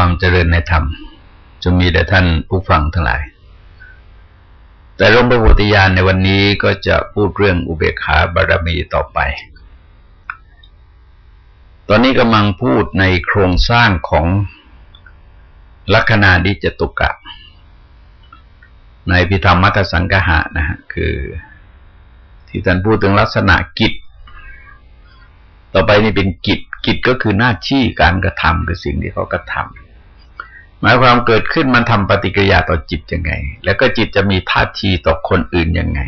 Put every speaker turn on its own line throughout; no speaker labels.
ความเจริญในธรรมจะมีแด่ท่านผู้ฟังทั้งหลาย แต่ร่มพระโพธิญาณในวันนี้ก็จะพูดเรื่องอุเบกขาบารมีต่อไป ตอนนี้กำลังพูดในโครงสร้างของลัคนาดิจตุกะ ในพิธรรมมัตสังกหะนะฮะคือ ที่ท่านพูดถึงลักษณะกิจ ต่อไปนี่เป็นกิจกิจก็คือหน้าที่การกระทำคือสิ่งที่เขากระทำ หมายความเกิดขึ้นมันทำปฏิกิริยาต่อจิตยังไง แล้วก็จิตจะมีท่าทีต่อคนอื่นยังไง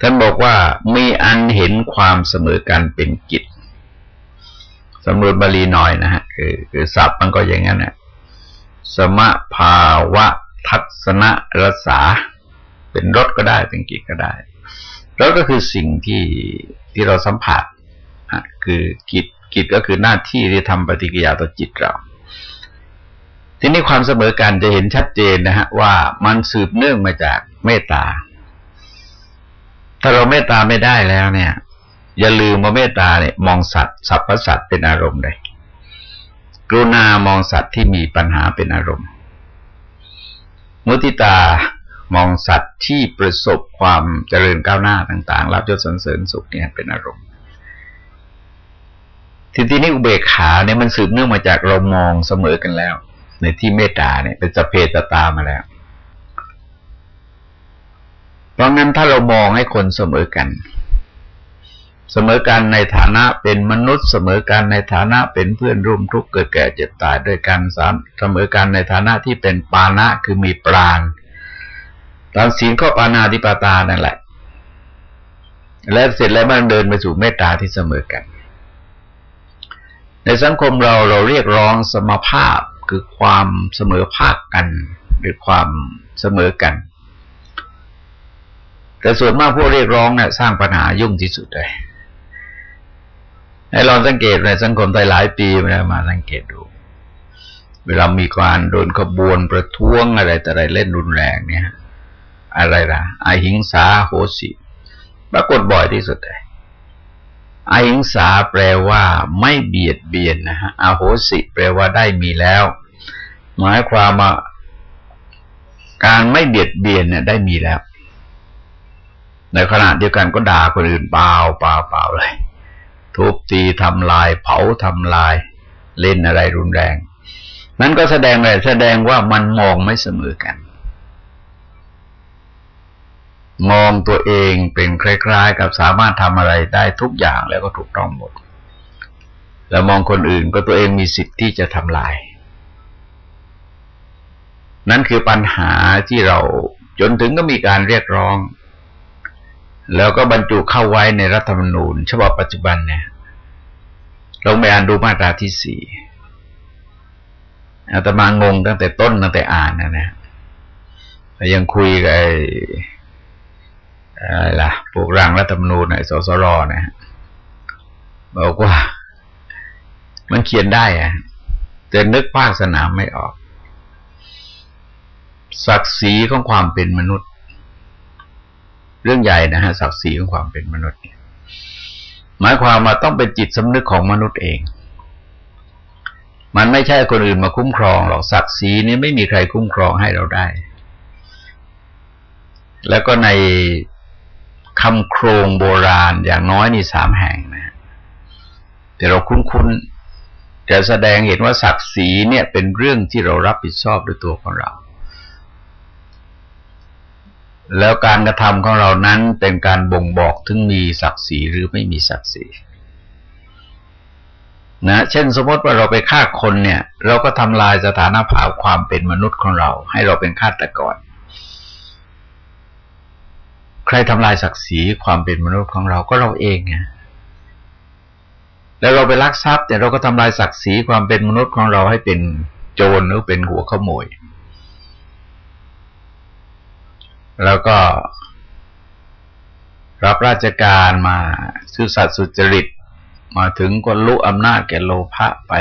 ท่านบอกว่ามีอันเห็นความเสมอกันเป็นกิจสำรวจบาลีหน่อยนะฮะคือคือศัพท์มันก็อย่างนั้นนะสมภาวะทัศนรสา เป็นรถก็ได้เป็นกิจก็ได้รถก็คือสิ่งที่ที่เราสัมผัสคือกิจกิจก็คือหน้าที่ที่ทำปฏิกิริยาต่อจิตเรา ทีนี้ความเสมอกันจะเห็นชัดเจนนะฮะว่ามันสืบเนื่องมาจากเมตตา ถ้าเราเมตตาไม่ได้แล้วเนี่ย อย่าลืมว่าเมตตาเนี่ยมองสัตว์สัพพสัตว์เป็นอารมณ์เลยกรุณามองสัตว์ที่มีปัญหาเป็นอารมณ์ มุติตามองสัตว์ที่ประสบความเจริญก้าวหน้าต่างๆ รับยศสรรเสริญสุขเนี่ยเป็นอารมณ์ทีทีนี้อุเบกขาเนี่ยมันสืบเนื่องมาจากเรามองเสมอกันแล้ว ในที่เมตตาเนี่ยเป็นสเพตตามาแล้ว เพราะงั้นถ้าเรามองให้คนเสมอกัน เสมอกันในฐานะเป็นมนุษย์เสมอกันในฐานะเป็นเพื่อนร่วมทุกข์เกิดแก่เจ็บตายด้วยกันเสมอกันในฐานะที่เป็นปานะคือมีปราณตามศีลก็ปานาธิปตานั่นแหละ แล้วเสร็จแล้วมันเดินไปสู่เมตตาที่เสมอกัน ในสังคมเราเราเรียกร้องสมภาพ คือความเสมอภาคกัน หรือความเสมอกัน แต่ส่วนมากพวกเรียกร้องเนี่ยสร้างปัญหายุ่งที่สุดเลยให้ลองสังเกตในสังคมไทยหลายปีมาแล้วมาสังเกตดู เวลามีการโดนขบวนประท้วงอะไรแต่อะไรเล่นรุนแรงเนี่ย อะไรล่ะอหิงสาโหสิปรากฏบ่อยที่สุดเลย อหิงสาแปลว่า ไม่เบียดเบียนนะฮะอโหสิแปลว่าได้มีแล้ว หมายความว่าการไม่เบียดเบียนเนี่ยได้มีแล้ว ในขณะเดียวกันก็ด่าคนอื่นเปล่าเปล่าเปล่าเลย ทุบตีทำลาย เผาทำลาย เล่นอะไรรุนแรง นั้นก็แสดงอะไรแสดงว่ามันมองไม่เสมอกัน มองตัวเองเป็นคล้ายๆ กับสามารถทำอะไรได้ทุกอย่างแล้วก็ถูกต้องหมด แล้วมองคนอื่นก็ตัวเองมีสิทธิ์ที่จะทำลาย นั่นคือปัญหาที่เราจนถึงก็มีการเรียกร้อง แล้วก็บรรจุเข้าไว้ในรัฐธรรมนูญ ฉบับปัจจุบันเนี่ยลงไปอ่านดูมาตราที่สี่อาตมางงตั้งแต่ต้นตั้งแต่อ่านนะนะยังคุยกับ อะไรล่ะพวกร่างรัฐธรรมนูญในสสรนะบอกว่า มันเขียนได้อะแต่นึกภาคสนามไม่ออก ศักดิ์ศรีของความเป็นมนุษย์ เรื่องใหญ่นะฮะศักดิ์ศรีของความเป็นมนุษย์หมายความมาต้องเป็นจิตสำนึกของมนุษย์เอง มันไม่ใช่คนอื่นมาคุ้มครองหรอกศักดิ์ศรีนี้ไม่มีใครคุ้มครองให้เราได้ แล้วก็ใน คำโครงโบราณอย่างน้อยนี่สามแห่งนะแต่เราคุ้นๆจะแสดงเห็นว่าศักดิ์ศรีเนี่ยเป็นเรื่องที่เรารับผิดชอบด้วยตัวของเรา แล้วการกระทำของเรานั้นเป็นการบ่งบอกถึงมีศักดิ์ศรีหรือไม่มีศักดิ์ศรีนะเช่นสมมติว่าเราไปฆ่าคนเนี่ย เราก็ทำลายสถานภาพความเป็นมนุษย์ของเรา ให้เราเป็นฆาตกร ใครทำลายศักดิ์ศรีความเป็นมนุษย์ของเราก็เราเองไงแล้วเราไปลักทรัพย์แต่เราก็ทำลายศักดิ์ศรีความเป็นมนุษย์ของเราให้เป็นโจรหรือเป็นหัวขโมย แล้วก็ รับราชการมาซื่อสัตย์สุจริตมาถึงก็ลุอำนาจแก่โลภะไป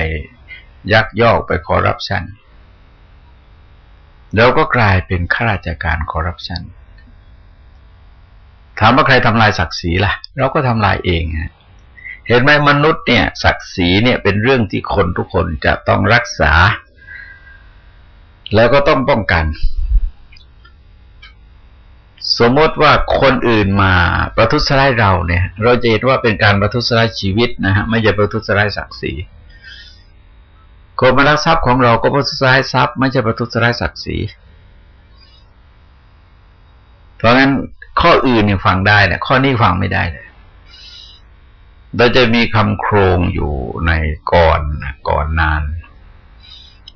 ยักยอกไปคอร์รัปชันแล้วก็กลายเป็นข้าราชการคอร์รัปชัน ถามว่าใครทำลายศักดิ์ศรีล่ะ เราก็ทำลายเองฮะเห็นไหมมนุษย์เนี่ย ศักดิ์ศรีเนี่ยเป็นเรื่องที่คนทุกคนจะต้องรักษา แล้วก็ต้องป้องกัน สมมติว่าคนอื่นมาประทุษร้ายเราเนี่ย เราจะเห็นว่าเป็นการประทุษร้ายชีวิตนะฮะไม่ใช่ประทุษร้ายศักดิ์ศรีคนมาลักทรัพย์ของเราก็ประทุษร้ายทรัพย์ ไม่ใช่ประทุษร้ายศักดิ์ศรีเพราะงั้น ข้ออื่นเนี่ยฟังได้เนี่ยข้อนี้ฟังไม่ได้เลยเราจะมีคำโครงอยู่ในก่อนก่อนนาน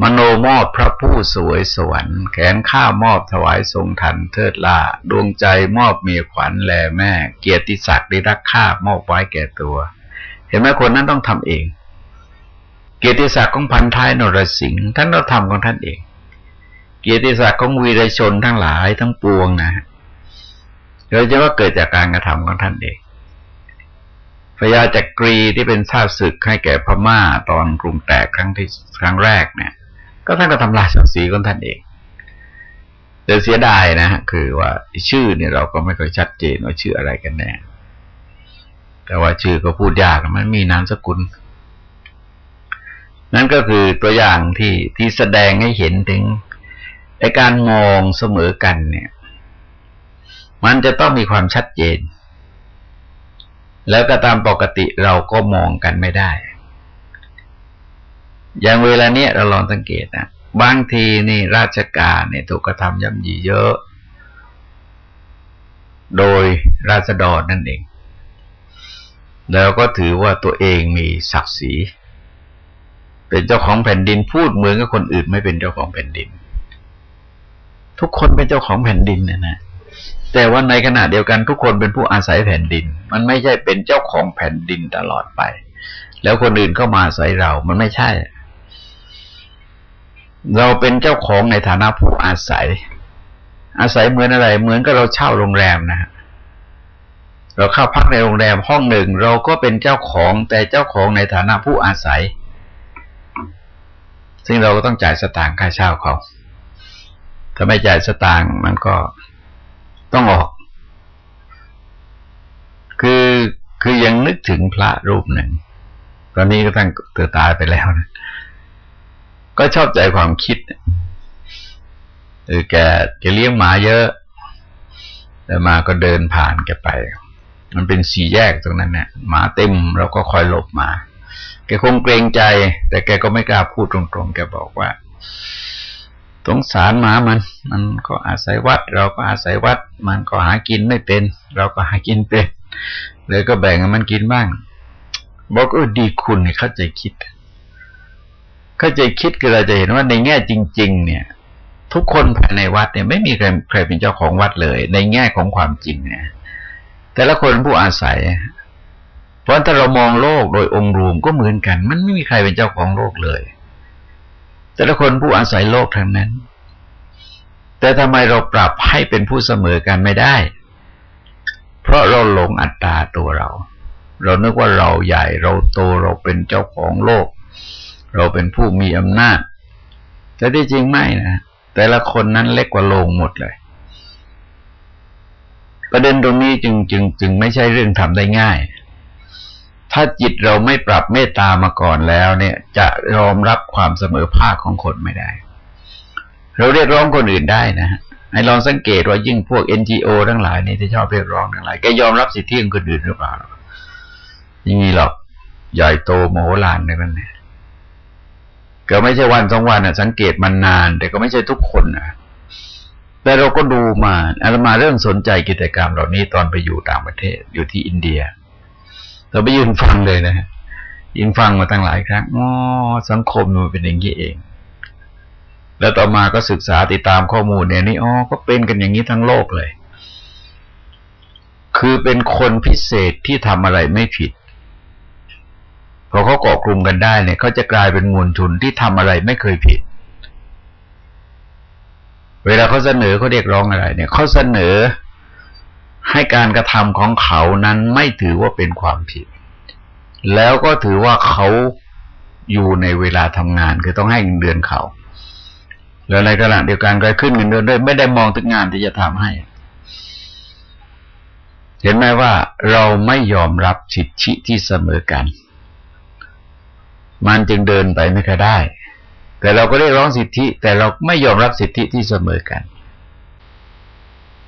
มโนมอบพระผู้สวยสวรรค์ แขนข้ามอบถวายทรงทันเทิดลาดวงใจมอบเมียขวัญแลแม่ เกียรติศักดิ์ได้รักข้ามอบไว้แก่ตัว เห็นไหมคนนั้นต้องทำเอง เกียรติศักดิ์ของพันท้ายนรสิงห์ท่านต้องทำของท่านเอง เกียรติศักดิ์ของวีรชนทั้งหลายทั้งปวงนะ เราจะว่าเกิดจากการกระทำของท่านเองพญาจักรีที่เป็นชาติศึกให้แก่พม่าตอนกรุงแตกครั้งที่ครั้งแรกเนี่ย ก็ท่านก็ทำลายศักดิ์ศรีของท่านเองแต่เสียดายนะฮะคือว่าชื่อเนี่ยเราก็ไม่ค่อยชัดเจนว่าชื่ออะไรกันแน่แต่ว่าชื่อก็พูดยากมันมีนามสกุล นั่นก็คือตัวอย่างที่ที่แสดงให้เห็นถึงในการมองเสมอกันเนี่ย มันจะต้องมีความชัดเจน แล้วก็ตามปกติเราก็มองกันไม่ได้ อย่างเวลาเนี้ยเราลองสังเกตนะบางทีนี่ราชการเนี่ยถูกกระทำย่ำยีเยอะ โดยราษฎรนั่นเอง แล้วก็ถือว่าตัวเองมีศักดิ์ศรี เป็นเจ้าของแผ่นดินพูดเหมือนกับคนอื่นไม่เป็นเจ้าของแผ่นดิน ทุกคนเป็นเจ้าของแผ่นดินนะนะ แต่ว่าในขณะเดียวกันทุกคนเป็นผู้อาศัยแผ่นดิน มันไม่ใช่เป็นเจ้าของแผ่นดินตลอดไป แล้วคนอื่นเข้ามาอาศัยเรา มันไม่ใช่ เราเป็นเจ้าของในฐานะผู้อาศัย อาศัยเหมือนอะไร เหมือนกับเราเช่าโรงแรมนะฮะเราเข้าพักในโรงแรมห้องหนึ่ง เราก็เป็นเจ้าของแต่เจ้าของในฐานะผู้อาศัย ซึ่งเราก็ต้องจ่ายสตางค์ค่าเช่าเขาถ้าไม่จ่ายสตางค์มันก็ ต้องออก คือคือยังนึกถึงพระรูปหนึ่ง ตอนนี้ก็ตั้งเตือตายไปแล้วนะ ก็ชอบใจความคิดเออแกแกเลี้ยงหมาเยอะ แต่มาก็เดินผ่านแกไป มันเป็นสี่แยกตรงนั้นเนี่ยหมาเต็มเราก็คอยหลบมา แกคงเกรงใจ แต่แกก็ไม่กล้าพูดตรงๆ แกบอกว่า สงสารหมามัน มันก็อาศัยวัด เราก็อาศัยวัด มันก็หากินไม่เป็น เราก็หากินเป็นเลยก็แบ่งให้มันกินบ้าง บอกเออดีคุณเข้าใจคิด เข้าใจคิดก็เราจะเห็นว่าในแง่จริง ๆ เนี่ย ทุกคนภายในวัดเนี่ย ไม่มีใครใครเป็นเจ้าของวัดเลย ในแง่ของความจริงเนี่ยแต่ละคนผู้อาศัย เพราะถ้าเรามองโลกโดยองค์รวมก็เหมือนกัน มันไม่มีใครเป็นเจ้าของโลกเลย แต่ละคนผู้อาศัยโลกทั้งนั้น แต่ทำไมเราปรับให้เป็นผู้เสมอกันไม่ได้ เพราะเราหลงอัตตาตัวเรา เรานึกว่าเราใหญ่เราโตเราเป็นเจ้าของโลก เราเป็นผู้มีอำนาจ แต่ที่จริงไม่นะแต่ละคนนั้นเล็กกว่าโลงหมดเลย ประเด็นตรงนี้จึงจึงจึงไม่ใช่เรื่องทำได้ง่าย ถ้าจิตเราไม่ปรับเมตตามาก่อนแล้ว เนี่ย จะยอมรับความเสมอภาคของคนไม่ได้ เราเรียกร้องคนอื่นได้นะฮะให้ลองสังเกตว่ายิ่งพวก NGO ทั้งหลายนี่ที่ชอบเรียกร้องทั้งหลายแกยอมรับสิทธิของคนอื่นหรือเปล่ายังมีหรอกใหญ่โตโมโหลานในนั้นเนี่ยก็ไม่ใช่วันสองวันอะ สังเกตมันนาน แต่ก็ไม่ใช่ทุกคนนะแต่เราก็ดูมาอาตมาเริ่มสนใจกิจกรรมเหล่านี้ตอนไปอยู่ต่างประเทศอยู่ที่อินเดีย เราไปยืนฟังเลยนะฮะยืนฟังมาตั้งหลายครั้งอ๋อสังคมมันเป็นอย่างนี้เอง แล้วต่อมาก็ศึกษาติดตามข้อมูลเนี่ยนี่อ๋อก็เป็นกันอย่างนี้ทั้งโลกเลย คือเป็นคนพิเศษที่ทำอะไรไม่ผิดพอเขาเกาะกลุ่มกันได้เนี่ยเขาจะกลายเป็นมวลชนที่ทำอะไรไม่เคยผิด เวลาเขาเสนอเขาเรียกร้องอะไร เนี่ยเขาเสนอ ให้การกระทำของเขานั้นไม่ถือว่าเป็นความผิด แล้วก็ถือว่าเขาอยู่ในเวลาทำงานคือต้องให้เงินเดือนเขาแล้วในขณะเดียวกันก็ขึ้นเงินเดือนด้วยไม่ได้มองถึงงานที่จะทำให้ เห็นไหมว่าเราไม่ยอมรับสิทธิที่เสมอกัน มันจึงเดินไปไม่ค่อยได้ แต่เราก็เรียกร้องสิทธิ แต่เราไม่ยอมรับสิทธิที่เสมอกัน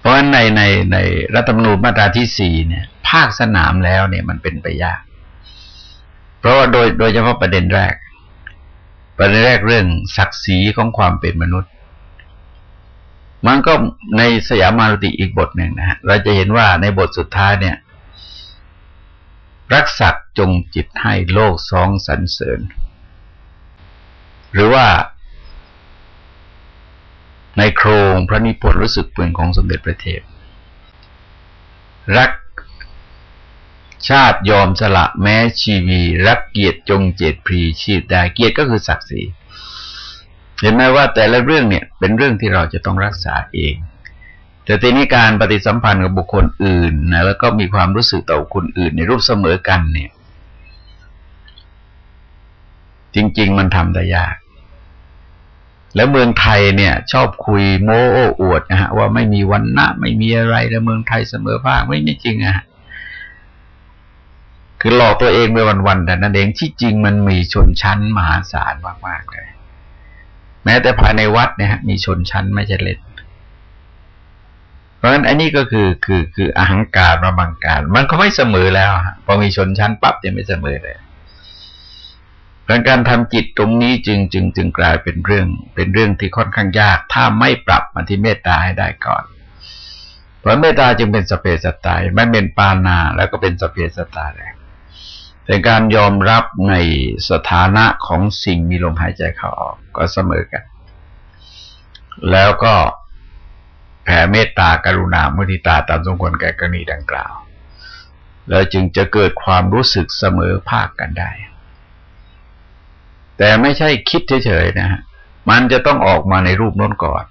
เพราะฉะนั้นในในในรัฐธรรมนูญมาตราที่สี่เนี่ย ภาคสนามแล้วเนี่ยมันเป็นไปยาก เพราะว่าโดยโดยเฉพาะประเด็นแรก ประเด็นแรกเรื่องศักดิ์ศรีของความเป็นมนุษย์ มันก็ในสยามารุติอีกบทหนึ่งนะฮะเราจะเห็นว่าในบทสุดท้ายเนี่ย รักษักจงจิตให้โลกสองสรรเสริญ หรือว่า ในโครงพระนิพนธ์รู้สึกเปื่อนของสมเด็จพระเทพ รักชาติยอมสละแม้ชีวี รักเกียรติจงเจตพรีชีพได้เกียรติก็คือศักดิ์ศรีเห็นไหมว่าแต่ละเรื่องเนี่ยเป็นเรื่องที่เราจะต้องรักษาเอง แต่ทีนี้การปฏิสัมพันธ์กับบุคคลอื่นนะแล้วก็มีความรู้สึกต่อคนอื่นในรูปเสมอกันเนี่ย จริง ๆ มันทำได้ยาก แล้วเมืองไทยเนี่ย ชอบคุยโม้โอ้อวดนะฮะว่าไม่มีวันณะไม่มีอะไรแล้วเมืองไทยเสมอภาคไม่ไม่จริงอะฮะคือหลอกตัวเองไปวันๆแต่นั่นเองที่จริงมันมีชนชั้นมหาศาลมากๆเลยแม้แต่ภายในวัดเนี่ยมีชนชั้นไม่ใช่เล็กเพราะฉะนั้นอันนี้ก็คือคือคืออหังการมาบังการ มันก็ไม่เสมอแล้วฮะพอมีชนชั้นปั๊บจะไม่เสมอเลย การทำจิตตรงนี้จึงจึงจึงกลายเป็นเรื่อง เป็นเรื่องที่ค่อนข้างยาก ถ้าไม่ปรับมาที่เมตตาให้ได้ก่อน เพราะเมตตาจึงเป็นสเปสตายไม่เป็นปานาแล้วก็เป็นสเปสตายเลยเป็นการยอมรับในสถานะของสิ่งมีลมหายใจเข้าออกก็เสมอกัน แล้วก็แผ่เมตตากรุณามุทิตาตามสมควรแก่กรณีดังกล่าว แล้วจึงจะเกิดความรู้สึกเสมอภาคกันได้ แต่ไม่ใช่คิดเฉยๆนะฮะมันจะต้องออกมาในรูปน้นก่อน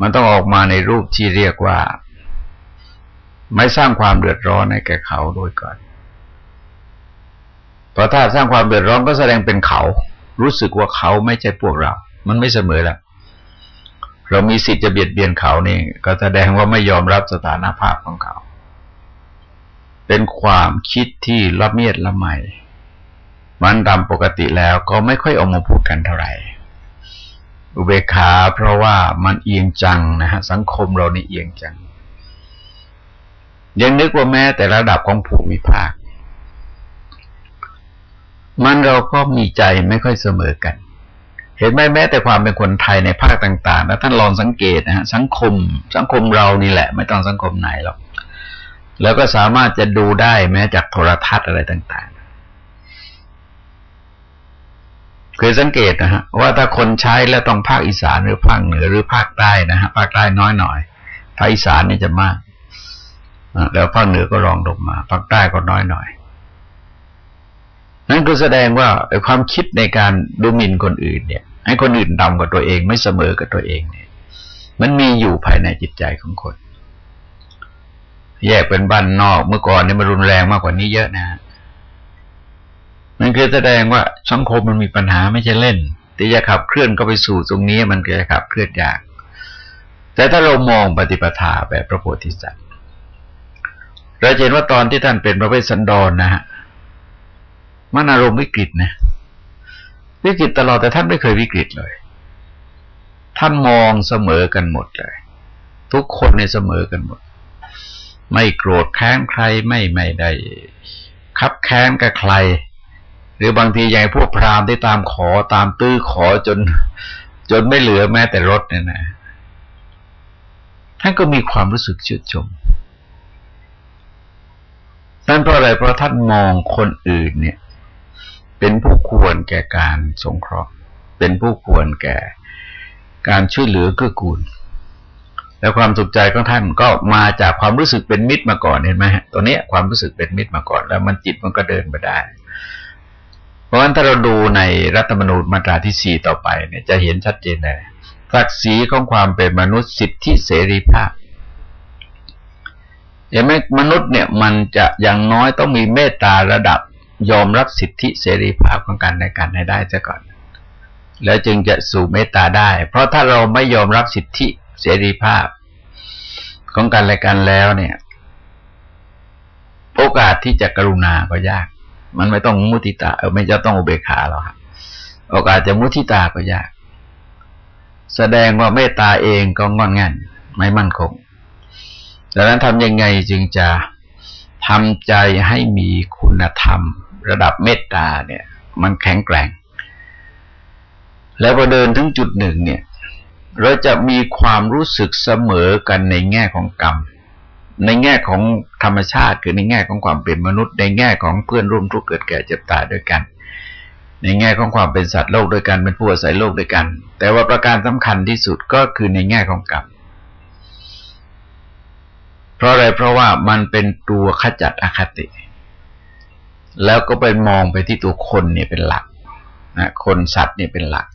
มันต้องออกมาในรูปที่เรียกว่า ไม่สร้างความเดือดร้อนให้แก่เขาโดยก่อนเพอถ้าสร้างความเดือดร้อนก็แสดงเป็นเขา รู้สึกว่าเขาไม่ใช่พวกเรา มันไม่เสมอแล้วเรามีสิทธิ์จะเบียดเบียนเขานี่ ก็แสดงว่าไม่ยอมรับสถานภาพของเขา เป็นความคิดที่ละเมียดละไม มันตามปกติแล้วก็ไม่ค่อยออกมาพูดกันเท่าไหร่ อุเบกขาเพราะว่ามันเอียงจังนะฮะสังคมเรานี่เอียงจัง ยังนึกว่าแม้แต่ระดับของภูมิภาค มันเราก็มีใจไม่ค่อยเสมอกัน เห็นไหมแม้แต่ความเป็นคนไทยในภาคต่างๆ แล้วท่านลองสังเกตนะฮะสังคม สังคมเรานี่แหละ ไม่ต้องสังคมไหนหรอกแล้วก็สามารถจะดูได้แม้จากโทรทัศน์อะไรต่างๆ เคยสังเกตนะฮะว่าถ้าคนใช้แล้วต้องภาคอีสานหรือภาคเหนือหรือภาคใต้นะฮะภาคใต้น้อยหน่อยภาคอีสานนี่จะมากแล้วภาคเหนือก็รองลงมาภาคใต้ก็น้อยหน่อย นั่นก็แสดงว่าความคิดในการดูหมิ่นคนอื่นเนี่ย ให้คนอื่นดำกับตัวเองไม่เสมอกับตัวเองเนี่ย มันมีอยู่ภายในจิตใจของคน แยกเป็นบ้านนอกเมื่อก่อนนี่มันรุนแรงมากกว่านี้เยอะนะมั นคือแสดงว่าสังคมมันมีปัญหาไม่ใช่เล่นที่จะขับเคลื่อนก็ไปสู่ตรงนี้มันจะขับเคลื่อนยาก แต่ถ้าเรามองปฏิปทาแบบพระโพธิสัตว์เราเห็นว่าตอนที่ท่านเป็นพระเวสสันดรนนะฮะมันอารมณ์วิกฤตนะวิกฤตตลอดแต่ท่านไม่เคยวิกฤตเลย ท่านมองเสมอกันหมดเลย ทุกคนในเสมอกันหมด ไม่โกรธแค้นใครไม่ไม่ได้คับแค้นกับใคร หรือบางทีอย่างพวกพราหมณ์ที่ตามขอตามตื้อขอจน จนไม่เหลือแม้แต่รถเนี่ยนะท่านก็มีความรู้สึกชื่นชมนั่นเพราะอะไรเพราะท่านมองคนอื่นเนี่ย เป็นผู้ควรแก่การสงเคราะห์ เป็นผู้ควรแก่การช่วยเหลือเกื้อกูล แล้วความสุขใจของท่านก็มาจากความรู้สึกเป็นมิตรมาก่อนเห็นไหมฮะตัวเนี้ยความรู้สึกเป็นมิตรมาก่อน แล้วมันจิตมันก็เดินไปได้ เพราะฉะนั้นถ้าเราดูในรัฐธรรมนูญมาตราที่สี่ต่อไปเนี่ยจะเห็นชัดเจนเลยศักดิ์ศรีของความเป็นมนุษย์สิทธิเสรีภาพเห็นไหมมนุษย์เนี่ยมันจะอย่างน้อยต้องมีเมตตาระดับยอมรับสิทธิเสรีภาพของกันและกันให้ได้ซะก่อน แล้วจึงจะสู่เมตตาได้ เพราะถ้าเราไม่ยอมรับสิทธิเสรีภาพ ของกันและกันแล้วเนี่ย โอกาสที่จะกรุณาก็ยาก มันไม่ต้องมุทิตาเออไม่จะต้องอุเบกขาหรอกครับโอกาสจะมุทิตาก็ยาก แสดงว่าเมตตาเองก็งอนงันไม่มั่นคงดังนั้นทำยังไงจึงจะทำใจให้มีคุณธรรม ระดับเมตตาเนี่ย มันแข็งแกร่ง แล้วพอเดินถึงจุดหนึ่งเนี่ย เราจะมีความรู้สึกเสมอกันในแง่ของกรรม ในแง่ของธรรมชาติคือในแง่ของความเป็นมนุษย์ ในแง่ของเพื่อนร่วมทุกข์เกิดแก่เจ็บตายด้วยกัน ในแง่ของความเป็นสัตว์โลกด้วยกันเป็นผู้อาศัยโลกด้วยกัน แต่ว่าประการสำคัญที่สุดก็คือในแง่ของกรรมเพราะอะไรเพราะว่ามันเป็นตัวขจัดอคติ แล้วก็ไปมองไปที่ตัวคนเนี่ยเป็นหลักนะคนสัตว์เนี่ยเป็นหลัก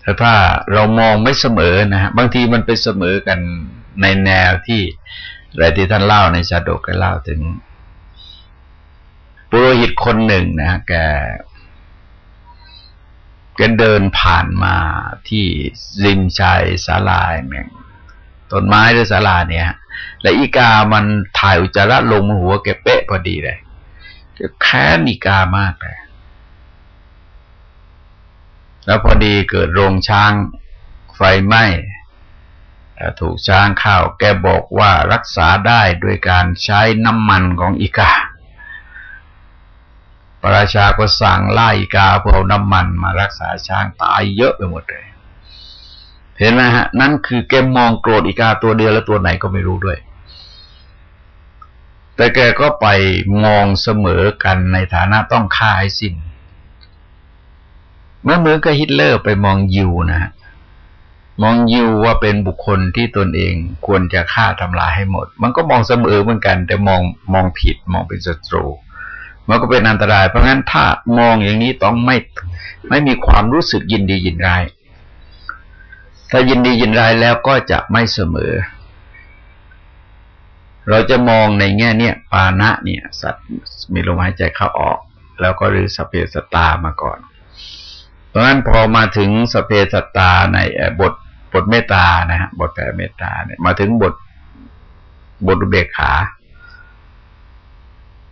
แต่ถ้าเรามองไม่เสมอนะฮะบางทีมันไปเสมอกัน ในแนวที่อะไรที่ท่านเล่าในชาดกแกเล่าถึง ปุโรหิตคนหนึ่งนะแกแกเดินผ่านมาที่ริมชายสาลายแม่งต้นไม้หรือศาลาเนี่ย และอีกามันถ่ายอุจจาระลงหัวแกเป๊ะพอดีเลยแค้นอีกามากเลย แล้วพอดีเกิดโรงช้างไฟไหม้ ถูกช้างข้าว แกบอกว่ารักษาได้โดยการใช้น้ำมันของอีกาประราชาก็สั่งไล่อีกาเพื่อาน้ำมันมารักษาช้างตายเยอะไปหมดเลย เห็นไหมฮะ นั่นคือแกมองโกรธอีกาตัวเดียวแล้วตัวไหนก็ไม่รู้ด้วย แต่แกก็ไปมองเสมอกันในฐานะต้องฆ่าให้สิ้นเมื่อเหมือนกับฮิตเลอร์ไปมองยิวนะฮะ มองยิวว่าเป็นบุคคลที่ตนเองควรจะฆ่าทำลายให้หมด มันก็มองเสมอเหมือนกัน แต่มองมองผิดมองเป็นศัตรู มันก็เป็นอันตราย เพราะงั้นถ้ามองอย่างนี้ต้องไม่ไม่มีความรู้สึกยินดียินร้าย ถ้ายินดียินร้ายแล้วก็จะไม่เสมอ เราจะมองในแง่เนี้ยปานะเนี่ย สัตว์มีลมหายใจเข้าออก แล้วก็หรือสเพสตามาก่อน เพราะฉะนั้นพอมาถึงสเพสตาในบท บทเมตตานะฮะบทแผ่เมตตาเนี่ยมาถึงบทบทเบกขา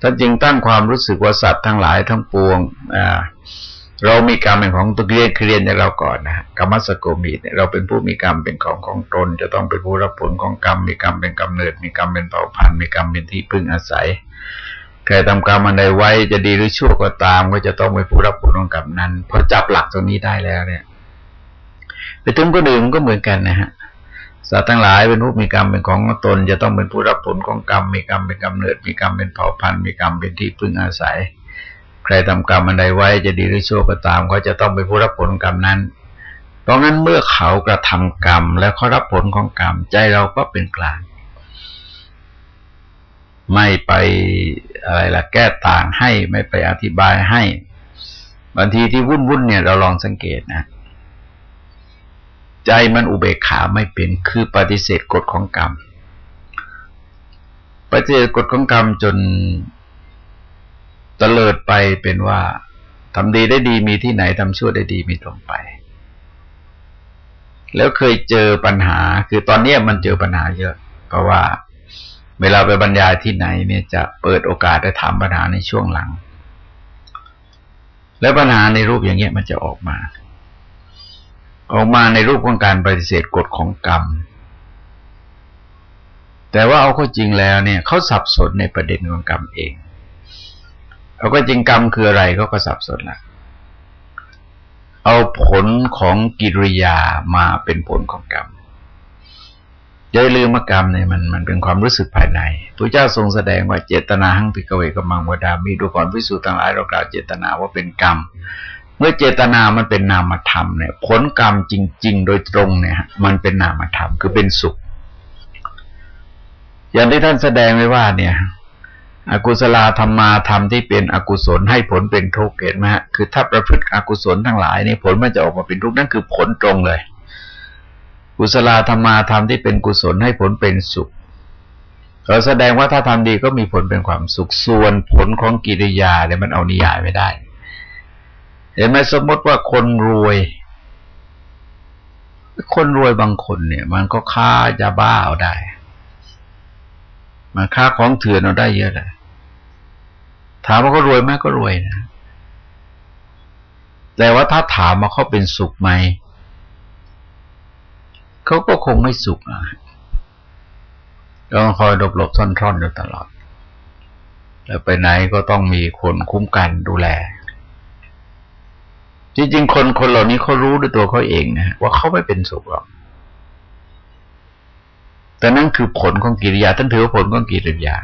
ท่านจึงตั้งความรู้สึกว่าสัตว์ทั้งหลายทั้งปวงอ่าเรามีกรรมเป็นของตัวเรียนคือเรียนจากเราก่อนนะกรรมสโกมีเนี่ยเราเป็นผู้มีกรรมเป็นของของตน จะต้องเป็นผู้รับผลของกรรม มีกรรมเป็นกำเนิด มีกรรมเป็นเผ่าพันธุ์มีกรรมเป็นที่พึ่งอาศัยใครทำกรรมอันใดไว้จะดีหรือชั่วก็ตาม ก็จะต้องเป็นผู้รับผลของกรรมนั้นพอจับหลักตรงนี้ได้แล้วเนี่ย ไปถึงก็ดื่มก็เหมือนกันนะฮะสัตว์ทั้งหลายเป็นผู้มีกรรมเป็นของตน จะต้องเป็นผู้รับผลของกรรม มีกรรมเป็นกำเนิด มีกรรมเป็นเผ่าพันธุ์ มีกรรมเป็นที่พึ่งอาศัย ใครทำกรรมอันใดไว้จะดีหรือชั่วก็ตามเขาจะต้องเป็นผู้รับผลกรรมนั้น เพราะงั้นเมื่อเขากระทำกรรม แล้วเขารับผลของกรรม ใจเราก็เป็นกลาง ไม่ไปอะไรล่ะแก้ต่างให้ไม่ไปอธิบายให้บางทีที่วุ่นวุ่นเนี่ยเราลองสังเกตนะ ใจมันอุเบกขาไม่เป็นคือปฏิเสธกฎของกรรม ปฏิเสธกฎของกรรมจนตเลิดไปเป็นว่าทำดีได้ดีมีที่ไหนทำชั่วได้ดีมีตรงไป แล้วเคยเจอปัญหา คือตอนนี้มันเจอปัญหาเยอะ เพราะว่า เวลาไปบรรยายที่ไหนเนี่ยจะเปิดโอกาสได้ถามปัญหาในช่วงหลัง แล้วปัญหาในรูปอย่างเงี้ยมันจะออกมา ออกมาในรูปของการปฏิเสธกฎของกรรม แต่ว่าเอาข้อจริงแล้วเนี่ยเขาสับสนในประเด็นของกรรมเองเราก็จริงกรรมคืออะไรเขาก็สับสนละเอาผลของกิริยามาเป็นผลของกรรมอย่าลืมกรรมเนี่ยมันมันเป็นความรู้สึกภายในพระเจ้าทรงแสดงว่าเจตนาหังพิกเวกมังวดามีดูก่อนพิสูจน์ต่างหลายเรากล่าวเจตนาว่าเป็นกรรม มื่อเจตนามันเป็นนามธรรมเนี่ยผลกรรมจริง ๆ โดยตรงเนี่ย มันเป็นนามธรรมคือเป็นสุข อย่างที่ท่านแสดงไว้ว่า เนี่ยอกุศลธรรมาธรรมที่เป็นอกุศลให้ผลเป็นทุกข์เห็นไหมฮะคือถ้าประพฤติอกุศลทั้งหลายนี่ผลมันจะออกมาเป็นทุกข์นั่นคือผลตรงเลย กุศลธรรมาธรรมที่เป็นกุศลให้ผลเป็นสุขเราแสดงว่าถ้าทำดีก็มีผลเป็นความสุขส่วนผลของกิริยาเนี่ยมันเอานิยายไม่ได้ เห็นไหมสมมติว่าคนรวย คนรวยบางคนเนี่ย มันก็ฆ่ายาบ้าเอาได้มาค้าของเถื่อนเราได้เยอะเลยถามว่าเขารวยไหมก็รวยนะแต่ว่าถ้าถามว่าเขาเป็นสุขไหมเขาก็คงไม่สุขนะต้องคอยหลบหลบซ่อนๆอยู่ตลอด แล้วไปไหนก็ต้องมีคนคุ้มกันดูแล จริงๆ คนคนเหล่านี้เขารู้ด้วยตัวเขาเองนะว่าเขาไม่เป็นสุขหรอก แต่นั่นคือผลของกิริยาท่านถือว่าผลของกิริยา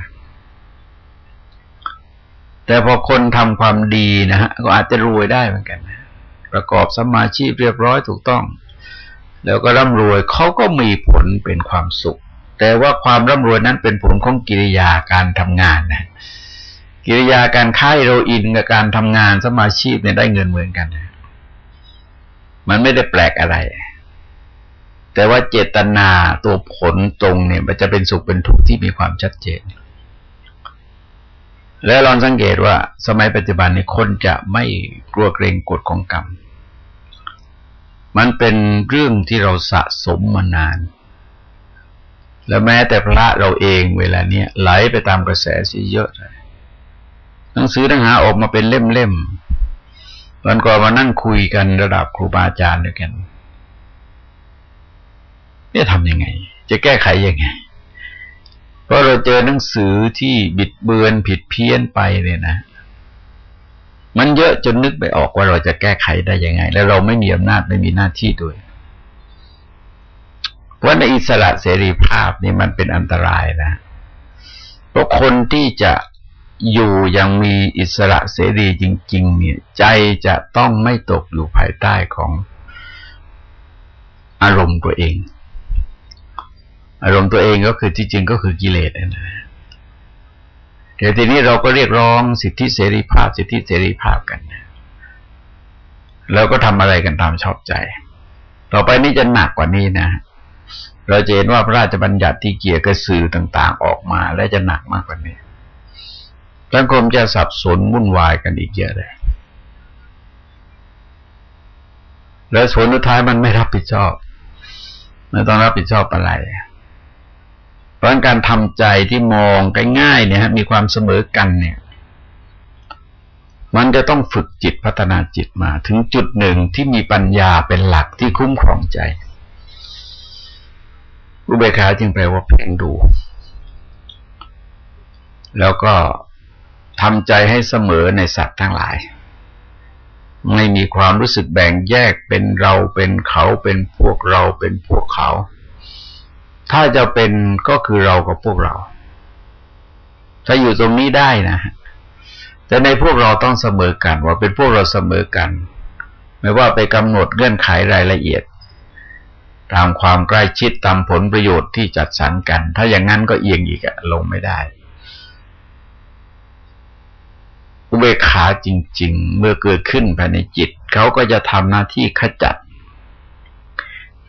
แต่พอคนทำความดีนะฮะก็อาจจะรวยได้เหมือนกันนะประกอบสมาชีพเรียบร้อยถูกต้อง แล้วก็ร่ำรวยเขาก็มีผลเป็นความสุข แต่ว่าความร่ำรวยนั้นเป็นผลของกิริยาการทำงานนะกิริยาการค่ายโรอินกับการทำงานสมาชีพเนี่ยได้เงินเหมือนกันนะ มันไม่ได้แปลกอะไร แต่ว่าเจตนาตัวผลตรงเนี่ย มันจะเป็นสุขเป็นทุกข์ที่มีความชัดเจน แล้วลองสังเกตว่า สมัยปัจจุบันนี้คนจะไม่กลัวเกรงกฎของกรรม มันเป็นเรื่องที่เราสะสมมานาน แล้วแม้แต่พระเราเองเวลาเนี้ยไหลไปตามกระแสสีเยอะเลยหนังสือทั้งหาออกมาเป็นเล่มๆ วันก่อนมานั่งคุยกันระดับครูบาอาจารย์ด้วยกัน เนี่ยทำยังไง จะแก้ไขยังไง เพราะเราเจอหนังสือที่บิดเบือนผิดเพี้ยนไปเนี่ยนะ มันเยอะจนนึกไปออกว่าเราจะแก้ไขได้ยังไง แล้วเราไม่มีอำนาจไม่มีหน้าที่ด้วยเพราะในอิสระเสรีภาพนี่มันเป็นอันตรายนะเพราะคนที่จะ อยู่ยังมีอิสระเสรีจริง ๆ เนี่ย ใจจะต้องไม่ตกอยู่ภายใต้ของอารมณ์ตัวเอง อารมณ์ตัวเองก็คือที่จริงก็คือกิเลสนะเดี๋ยวทีนี้เราก็เรียกร้องสิทธิเสรีภาพ สิทธิเสรีภาพกันแล้วก็ทำอะไรกันตามชอบใจ ต่อไปนี้จะหนักกว่านี้นะ เราจะเห็นว่าพระราชบัญญัติที่เกี่ยวกับสื่อต่าง ๆ ออกมา และจะหนักมากกว่านี้ สังคมจะสับสนวุ่นวายกันอีกเยอะเลย แล้วผลสุดท้ายมันไม่รับผิดชอบไม่ต้องรับผิดชอบอะไร เพราะการทำใจที่มองง่ายๆเนี่ยมีความเสมอกันเนี่ย มันจะต้องฝึกจิตพัฒนาจิตมา ถึงจุดหนึ่งที่มีปัญญาเป็นหลักที่คุ้มครองใจอุเบกขาจึงแปลว่าเพ่งดู แล้วก็ ทำใจให้เสมอในสัตว์ทั้งหลาย ไม่มีความรู้สึกแบ่งแยกเป็นเราเป็นเขาเป็นพวกเราเป็นพวกเขา ถ้าจะเป็นก็คือเรากับพวกเรา ถ้าอยู่ตรงนี้ได้นะแต่ในพวกเราต้องเสมอกัน ว่าเป็นพวกเราเสมอกัน ไม่ว่าไปกำหนดเงื่อนไขรายละเอียด ตามความใกล้ชิดตามผลประโยชน์ที่จัดสรรกัน ถ้าอย่างนั้นก็เอียงอีกอะลงไม่ได้ อุเบกขาจริง ๆ เมื่อเกิดขึ้นภายในจิต เขาก็จะทำหน้าที่ขจัด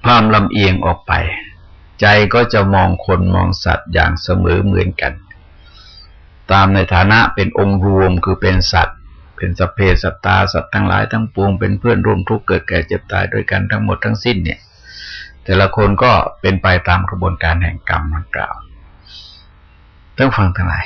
ความลำเอียงออกไป ใจก็จะมองคนมองสัตว์อย่างเสมอเหมือนกัน ตามในฐานะเป็นองค์รวมคือเป็นสัตว์ เป็นสเพสัตตาสัตว์ทั้งหลายทั้งปวงเป็นเพื่อนร่วมทุกข์เกิดแก่เจ็บตายด้วยกันทั้งหมดทั้งสิ้นเนี่ย แต่ละคนก็เป็นไปตามกระบวนการแห่งกรรมดังกล่าวต้องฟังทั้งหลาย